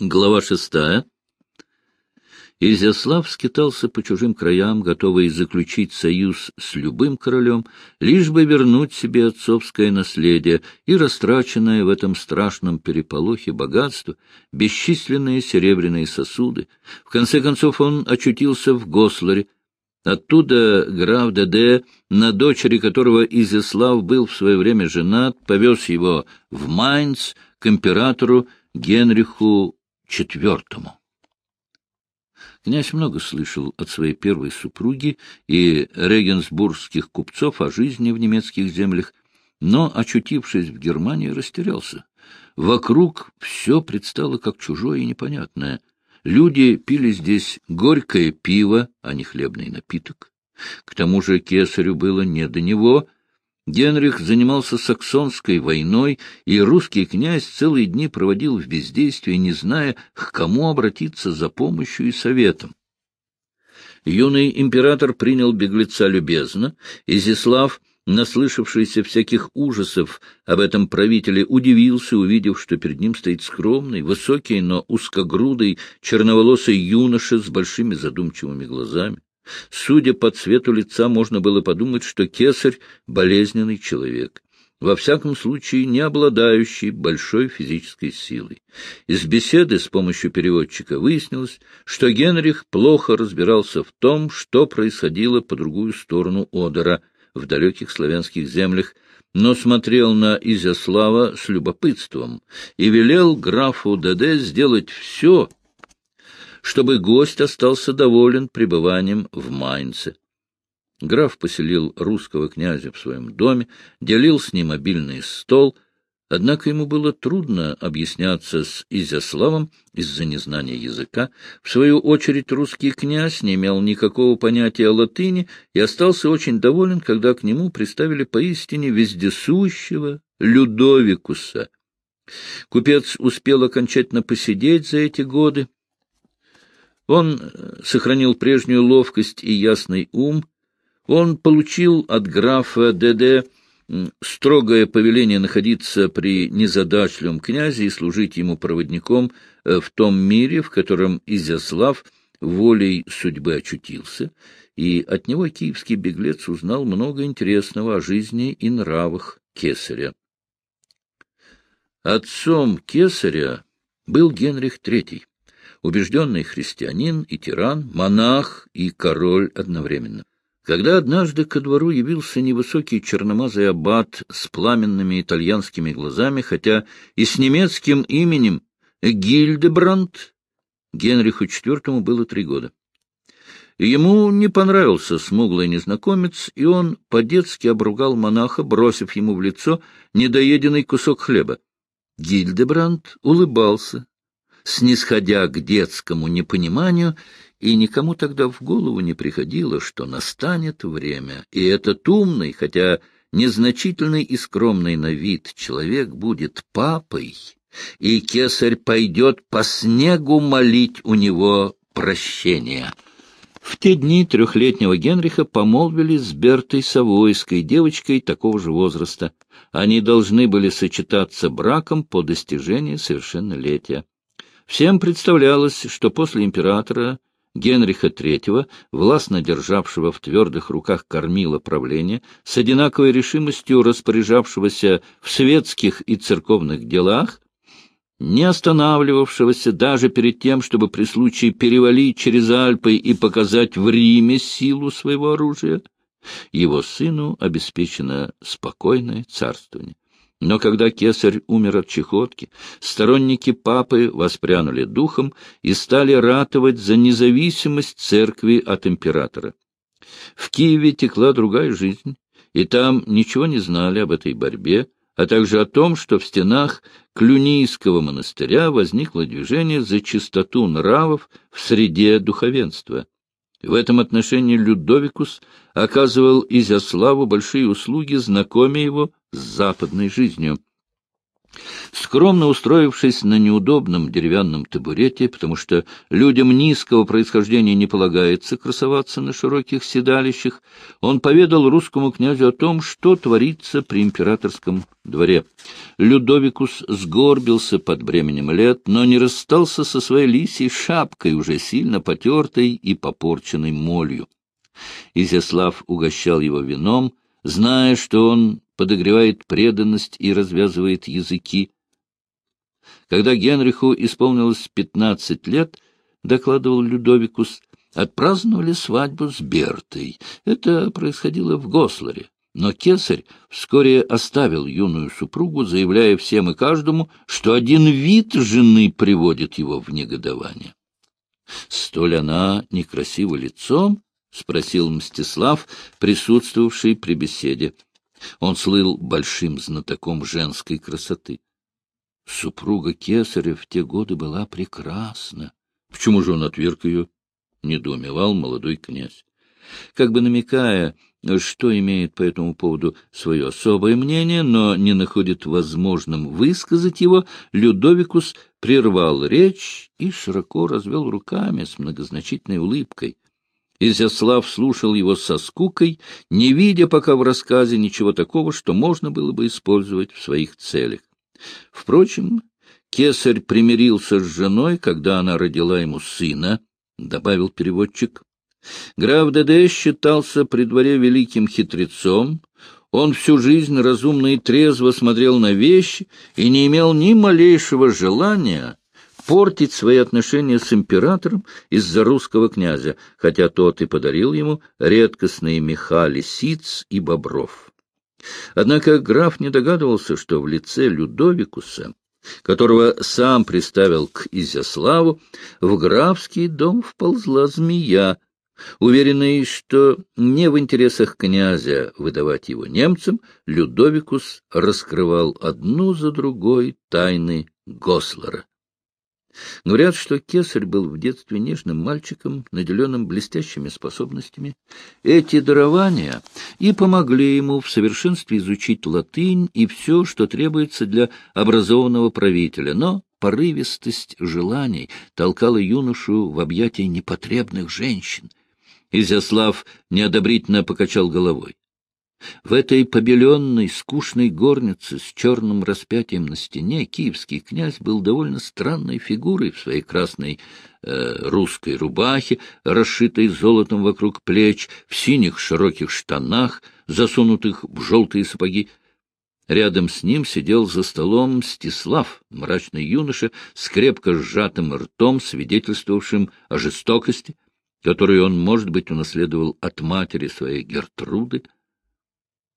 Глава шестая. Изяслав скитался по чужим краям, готовый заключить союз с любым королем, лишь бы вернуть себе отцовское наследие и растраченное в этом страшном переполохе богатство, бесчисленные серебряные сосуды. В конце концов он очутился в Госларе. Оттуда граф Деде, на дочери которого Изяслав был в свое время женат, повез его в Майнц к императору Генриху четвертому. Князь много слышал от своей первой супруги и регенсбургских купцов о жизни в немецких землях, но, очутившись в Германии, растерялся. Вокруг все предстало как чужое и непонятное. Люди пили здесь горькое пиво, а не хлебный напиток. К тому же кесарю было не до него — Генрих занимался саксонской войной, и русский князь целые дни проводил в бездействии, не зная, к кому обратиться за помощью и советом. Юный император принял беглеца любезно, Изяслав, наслышавшийся всяких ужасов об этом правителе, удивился, увидев, что перед ним стоит скромный, высокий, но узкогрудый, черноволосый юноша с большими задумчивыми глазами. Судя по цвету лица, можно было подумать, что кесарь — болезненный человек, во всяком случае не обладающий большой физической силой. Из беседы с помощью переводчика выяснилось, что Генрих плохо разбирался в том, что происходило по другую сторону Одера в далеких славянских землях, но смотрел на Изяслава с любопытством и велел графу Даде сделать все, чтобы гость остался доволен пребыванием в Майнце. Граф поселил русского князя в своем доме, делил с ним обильный стол, однако ему было трудно объясняться с Изяславом из-за незнания языка. В свою очередь русский князь не имел никакого понятия о латыни и остался очень доволен, когда к нему приставили поистине вездесущего Людовикуса. Купец успел окончательно посидеть за эти годы, он э, сохранил прежнюю ловкость и ясный ум. Он получил от графа ДД строгое повеление находиться при незадачливом князе и служить ему проводником э, в том мире, в котором Изяслав волей судьбы очутился, и от него киевский беглец узнал много интересного о жизни и нравах кесаря. Отцом кесаря был Генрих III убежденный христианин и тиран, монах и король одновременно. Когда однажды ко двору явился невысокий черномазый аббат с пламенными итальянскими глазами, хотя и с немецким именем Гильдебранд, Генриху IV было три года. Ему не понравился смуглый незнакомец, и он по-детски обругал монаха, бросив ему в лицо недоеденный кусок хлеба. Гильдебранд улыбался, снисходя к детскому непониманию, и никому тогда в голову не приходило, что настанет время, и этот умный, хотя незначительный и скромный на вид человек будет папой, и кесарь пойдет по снегу молить у него прощения. В те дни трехлетнего Генриха помолвили с Бертой Савойской, девочкой такого же возраста. Они должны были сочетаться браком по достижении совершеннолетия. Всем представлялось, что после императора Генриха III, властно державшего в твердых руках кормила правления, с одинаковой решимостью распоряжавшегося в светских и церковных делах, не останавливавшегося даже перед тем, чтобы при случае перевалить через Альпы и показать в Риме силу своего оружия, его сыну обеспечено спокойное царствование. Но когда кесарь умер от чехотки, сторонники папы воспрянули духом и стали ратовать за независимость церкви от императора. В Киеве текла другая жизнь, и там ничего не знали об этой борьбе, а также о том, что в стенах Клюнийского монастыря возникло движение за чистоту нравов в среде духовенства. В этом отношении Людовикус оказывал Изяславу большие услуги, знакомя его с западной жизнью. Скромно устроившись на неудобном деревянном табурете, потому что людям низкого происхождения не полагается красоваться на широких седалищах, он поведал русскому князю о том, что творится при императорском дворе. Людовикус сгорбился под бременем лет, но не расстался со своей лисьей шапкой, уже сильно потертой и попорченной молью. Изяслав угощал его вином, зная, что он подогревает преданность и развязывает языки. Когда Генриху исполнилось пятнадцать лет, докладывал Людовикус, отпраздновали свадьбу с Бертой. Это происходило в Госларе. Но кесарь вскоре оставил юную супругу, заявляя всем и каждому, что один вид жены приводит его в негодование. Столь она некрасива лицом, — спросил Мстислав, присутствовавший при беседе. Он слыл большим знатоком женской красоты. Супруга Кесаря в те годы была прекрасна. Почему же он отверг ее? — недоумевал молодой князь. Как бы намекая, что имеет по этому поводу свое особое мнение, но не находит возможным высказать его, Людовикус прервал речь и широко развел руками с многозначительной улыбкой. Изяслав слушал его со скукой, не видя пока в рассказе ничего такого, что можно было бы использовать в своих целях. Впрочем, кесарь примирился с женой, когда она родила ему сына, — добавил переводчик. Граф Деде считался при дворе великим хитрецом, он всю жизнь разумно и трезво смотрел на вещи и не имел ни малейшего желания портить свои отношения с императором из-за русского князя, хотя тот и подарил ему редкостные меха лисиц и бобров. Однако граф не догадывался, что в лице Людовикуса, которого сам приставил к Изяславу, в графский дом вползла змея, Уверенный, что не в интересах князя выдавать его немцам, Людовикус раскрывал одну за другой тайны Гослера. Говорят, что Кесарь был в детстве нежным мальчиком, наделенным блестящими способностями. Эти дарования и помогли ему в совершенстве изучить латынь и все, что требуется для образованного правителя, но порывистость желаний толкала юношу в объятия непотребных женщин. Изяслав неодобрительно покачал головой. В этой побеленной, скучной горнице с черным распятием на стене киевский князь был довольно странной фигурой в своей красной э, русской рубахе, расшитой золотом вокруг плеч, в синих широких штанах, засунутых в желтые сапоги. Рядом с ним сидел за столом Стислав, мрачный юноша, с крепко сжатым ртом, свидетельствовавшим о жестокости, которую он, может быть, унаследовал от матери своей Гертруды,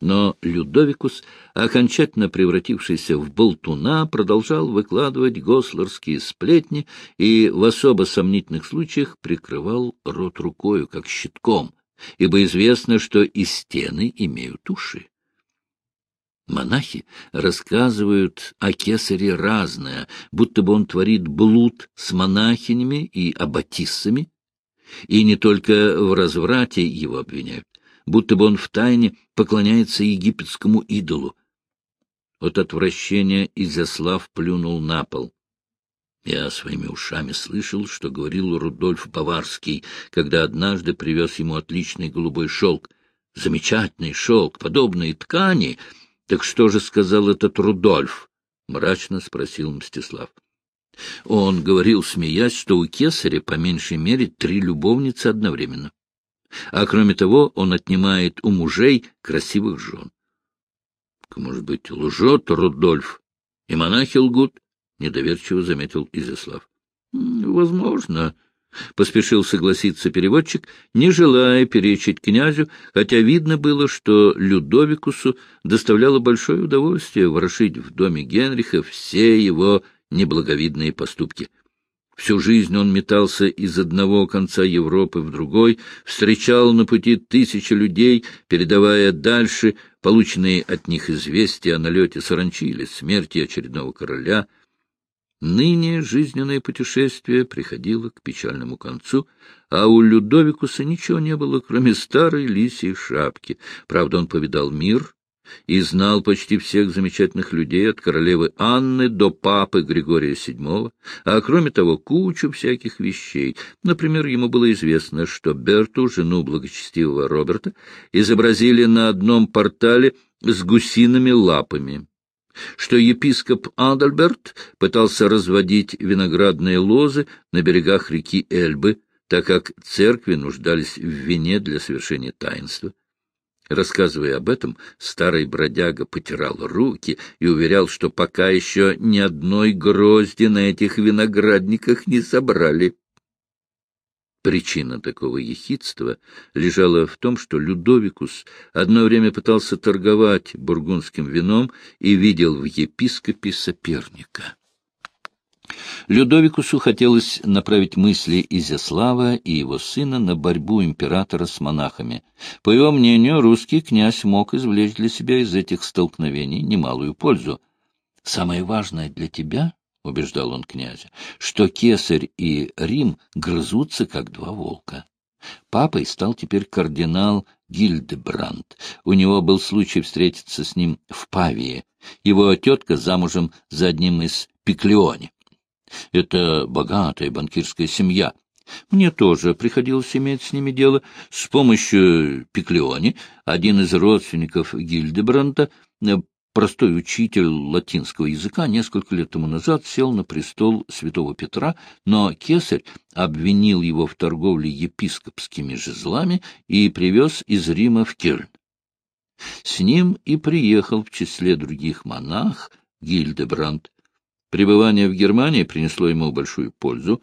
но Людовикус, окончательно превратившийся в болтуна, продолжал выкладывать гослорские сплетни и в особо сомнительных случаях прикрывал рот рукою, как щитком, ибо известно, что и стены имеют уши. Монахи рассказывают о кесаре разное, будто бы он творит блуд с монахинями и аббатиссами, и не только в разврате его обвиняют будто бы он втайне поклоняется египетскому идолу. От отвращения Изяслав плюнул на пол. Я своими ушами слышал, что говорил Рудольф Баварский, когда однажды привез ему отличный голубой шелк. Замечательный шелк, подобные ткани. Так что же сказал этот Рудольф? — мрачно спросил Мстислав. Он говорил, смеясь, что у кесаря по меньшей мере три любовницы одновременно. А кроме того, он отнимает у мужей красивых жен. — Может быть, лжет Рудольф, и монахи лгут? — недоверчиво заметил Изяслав. — Возможно, — поспешил согласиться переводчик, не желая перечить князю, хотя видно было, что Людовикусу доставляло большое удовольствие ворошить в доме Генриха все его неблаговидные поступки. Всю жизнь он метался из одного конца Европы в другой, встречал на пути тысячи людей, передавая дальше полученные от них известия о налете саранчи или смерти очередного короля. Ныне жизненное путешествие приходило к печальному концу, а у Людовикуса ничего не было, кроме старой лисьей шапки. Правда, он повидал мир и знал почти всех замечательных людей, от королевы Анны до папы Григория VII, а кроме того кучу всяких вещей. Например, ему было известно, что Берту, жену благочестивого Роберта, изобразили на одном портале с гусиными лапами что епископ Адальберт пытался разводить виноградные лозы на берегах реки Эльбы, так как церкви нуждались в вине для совершения таинства. Рассказывая об этом, старый бродяга потирал руки и уверял, что пока еще ни одной грозди на этих виноградниках не собрали. Причина такого ехидства лежала в том, что Людовикус одно время пытался торговать бургундским вином и видел в епископе соперника. Людовикусу хотелось направить мысли Изяслава и его сына на борьбу императора с монахами. По его мнению, русский князь мог извлечь для себя из этих столкновений немалую пользу. «Самое важное для тебя, — убеждал он князя, — что Кесарь и Рим грызутся, как два волка. Папой стал теперь кардинал Гильдебранд. У него был случай встретиться с ним в Павии. Его тетка замужем за одним из Пиклеони. Это богатая банкирская семья. Мне тоже приходилось иметь с ними дело. С помощью Пиклеони один из родственников Гильдебранта, э, простой учитель латинского языка, несколько лет тому назад сел на престол святого Петра, но кесарь обвинил его в торговле епископскими жезлами и привез из Рима в Кельн. С ним и приехал в числе других монах Гильдебранд. Пребывание в Германии принесло ему большую пользу.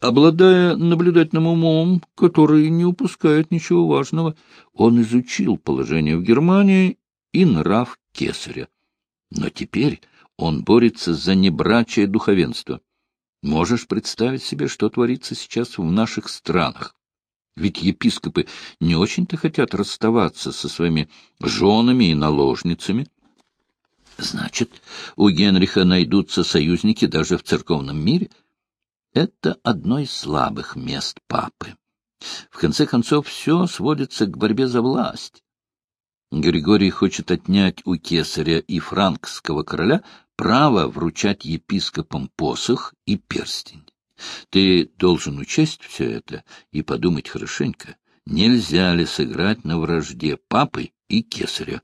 Обладая наблюдательным умом, который не упускает ничего важного, он изучил положение в Германии и нрав кесаря. Но теперь он борется за небрачие духовенство. Можешь представить себе, что творится сейчас в наших странах? Ведь епископы не очень-то хотят расставаться со своими женами и наложницами. Значит, у Генриха найдутся союзники даже в церковном мире? Это одно из слабых мест папы. В конце концов, все сводится к борьбе за власть. Григорий хочет отнять у кесаря и франкского короля право вручать епископам посох и перстень. Ты должен учесть все это и подумать хорошенько, нельзя ли сыграть на вражде папы и кесаря.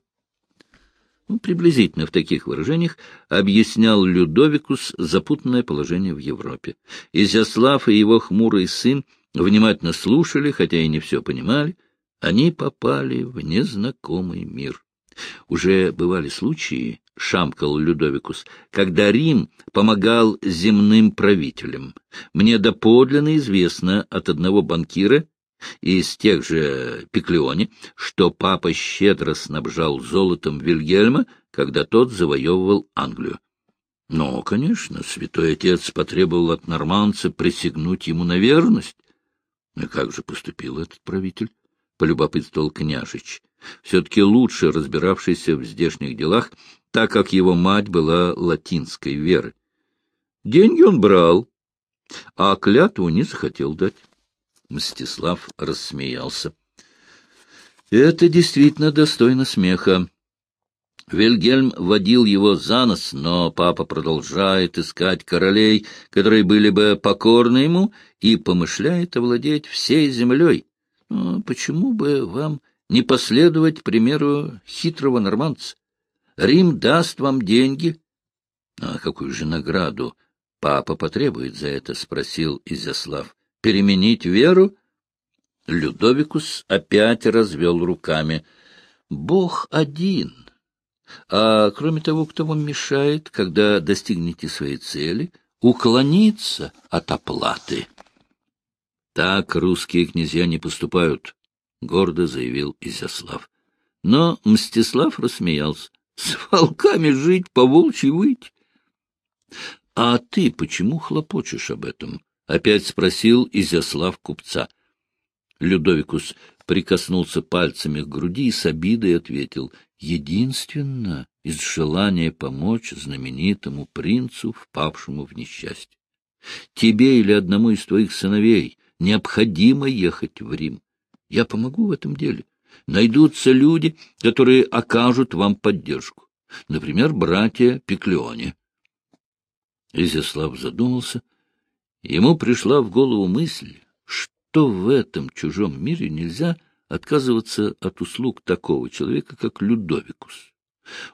Ну, приблизительно в таких выражениях объяснял Людовикус запутанное положение в Европе. Изяслав и его хмурый сын внимательно слушали, хотя и не все понимали. Они попали в незнакомый мир. Уже бывали случаи, — шамкал Людовикус, — когда Рим помогал земным правителям. Мне доподлинно известно от одного банкира, из тех же Пиклеоне, что папа щедро снабжал золотом Вильгельма, когда тот завоевывал Англию. Но, конечно, святой отец потребовал от норманца присягнуть ему на верность. И как же поступил этот правитель? — полюбопытствовал княжич, все-таки лучше разбиравшийся в здешних делах, так как его мать была латинской веры. Деньги он брал, а клятву не захотел дать. Мстислав рассмеялся. Это действительно достойно смеха. Вильгельм водил его за нос, но папа продолжает искать королей, которые были бы покорны ему, и помышляет овладеть всей землей. Ну, почему бы вам не последовать примеру хитрого нормандца? Рим даст вам деньги. — А какую же награду папа потребует за это? — спросил Изяслав переменить веру? Людовикус опять развел руками. Бог один. А кроме того, кто вам мешает, когда достигнете своей цели, уклониться от оплаты? Так русские князья не поступают, — гордо заявил Изяслав. Но Мстислав рассмеялся. — С волками жить, по волчьи выть. — А ты почему хлопочешь об этом? — опять спросил Изяслав купца. Людовикус прикоснулся пальцами к груди и с обидой ответил — единственно из желания помочь знаменитому принцу, впавшему в несчастье. Тебе или одному из твоих сыновей необходимо ехать в Рим. Я помогу в этом деле. Найдутся люди, которые окажут вам поддержку. Например, братья Пеклеоне. Изяслав задумался. Ему пришла в голову мысль, что в этом чужом мире нельзя отказываться от услуг такого человека, как Людовикус.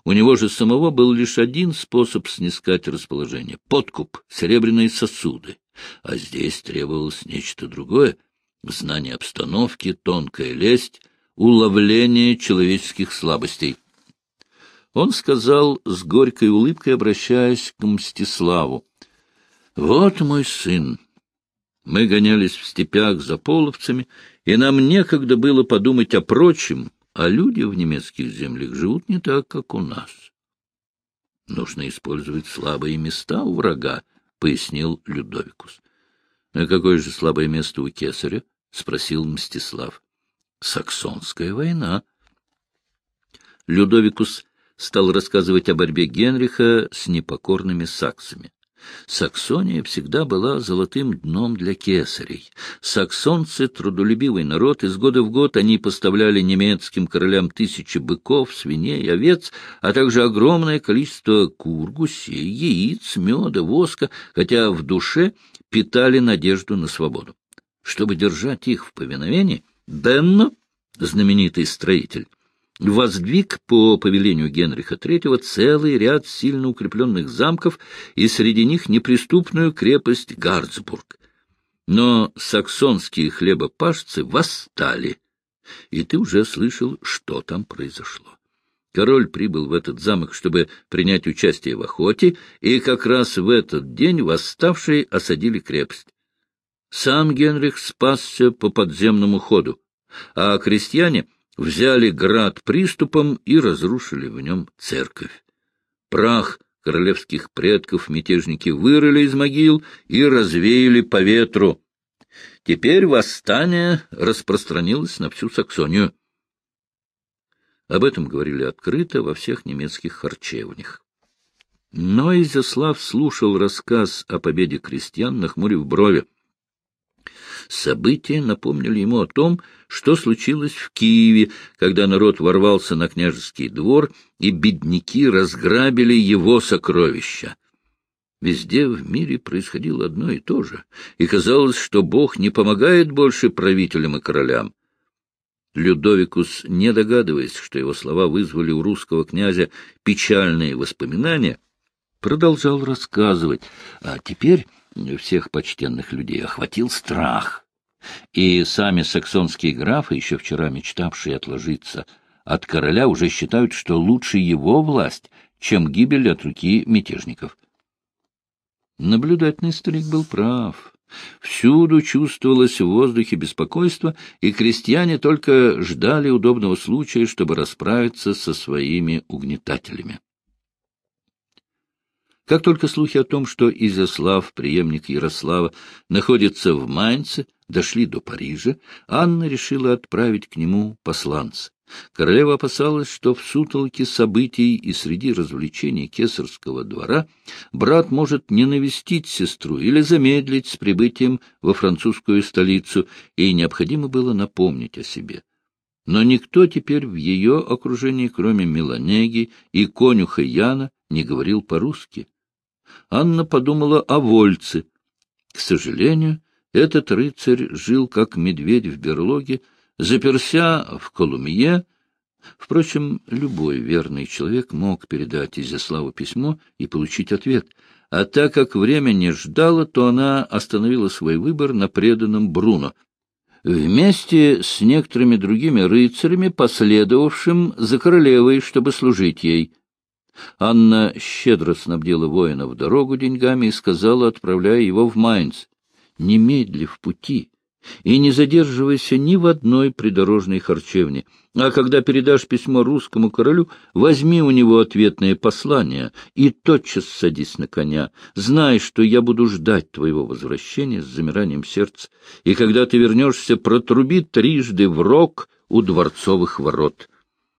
У него же самого был лишь один способ снискать расположение — подкуп, серебряные сосуды. А здесь требовалось нечто другое — знание обстановки, тонкая лесть, уловление человеческих слабостей. Он сказал с горькой улыбкой, обращаясь к Мстиславу, — Вот мой сын. Мы гонялись в степях за половцами, и нам некогда было подумать о прочем, а люди в немецких землях живут не так, как у нас. Нужно использовать слабые места у врага, — пояснил Людовикус. — А какое же слабое место у кесаря? — спросил Мстислав. — Саксонская война. Людовикус стал рассказывать о борьбе Генриха с непокорными саксами. Саксония всегда была золотым дном для кесарей. Саксонцы — трудолюбивый народ, из года в год они поставляли немецким королям тысячи быков, свиней, овец, а также огромное количество кур, гусей, яиц, меда, воска, хотя в душе питали надежду на свободу. Чтобы держать их в повиновении, Бенно, знаменитый строитель, воздвиг по повелению Генриха III целый ряд сильно укрепленных замков и среди них неприступную крепость Гарцбург. Но саксонские хлебопашцы восстали, и ты уже слышал, что там произошло. Король прибыл в этот замок, чтобы принять участие в охоте, и как раз в этот день восставшие осадили крепость. Сам Генрих спасся по подземному ходу, а крестьяне — взяли град приступом и разрушили в нем церковь. Прах королевских предков мятежники вырыли из могил и развеяли по ветру. Теперь восстание распространилось на всю Саксонию. Об этом говорили открыто во всех немецких харчевнях. Но Изяслав слушал рассказ о победе крестьян, нахмурив брови. События напомнили ему о том, что случилось в Киеве, когда народ ворвался на княжеский двор, и бедняки разграбили его сокровища. Везде в мире происходило одно и то же, и казалось, что Бог не помогает больше правителям и королям. Людовикус, не догадываясь, что его слова вызвали у русского князя печальные воспоминания, продолжал рассказывать, а теперь всех почтенных людей охватил страх. И сами саксонские графы, еще вчера мечтавшие отложиться от короля, уже считают, что лучше его власть, чем гибель от руки мятежников. Наблюдательный старик был прав. Всюду чувствовалось в воздухе беспокойство, и крестьяне только ждали удобного случая, чтобы расправиться со своими угнетателями. Как только слухи о том, что Изяслав, преемник Ярослава, находится в Майнце, дошли до Парижа, Анна решила отправить к нему посланца. Королева опасалась, что в сутолке событий и среди развлечений кесарского двора брат может не навестить сестру или замедлить с прибытием во французскую столицу, и необходимо было напомнить о себе. Но никто теперь в ее окружении, кроме Меланеги и конюха Яна, не говорил по-русски. Анна подумала о Вольце. К сожалению, этот рыцарь жил как медведь в берлоге, заперся в Колумье. Впрочем, любой верный человек мог передать Изяславу письмо и получить ответ, а так как время не ждало, то она остановила свой выбор на преданном Бруно, вместе с некоторыми другими рыцарями, последовавшим за королевой, чтобы служить ей. Анна щедро снабдила воина в дорогу деньгами и сказала, отправляя его в Майнц, «Немедли в пути и не задерживайся ни в одной придорожной харчевне, а когда передашь письмо русскому королю, возьми у него ответное послание и тотчас садись на коня. Знай, что я буду ждать твоего возвращения с замиранием сердца, и когда ты вернешься, протруби трижды в рог у дворцовых ворот».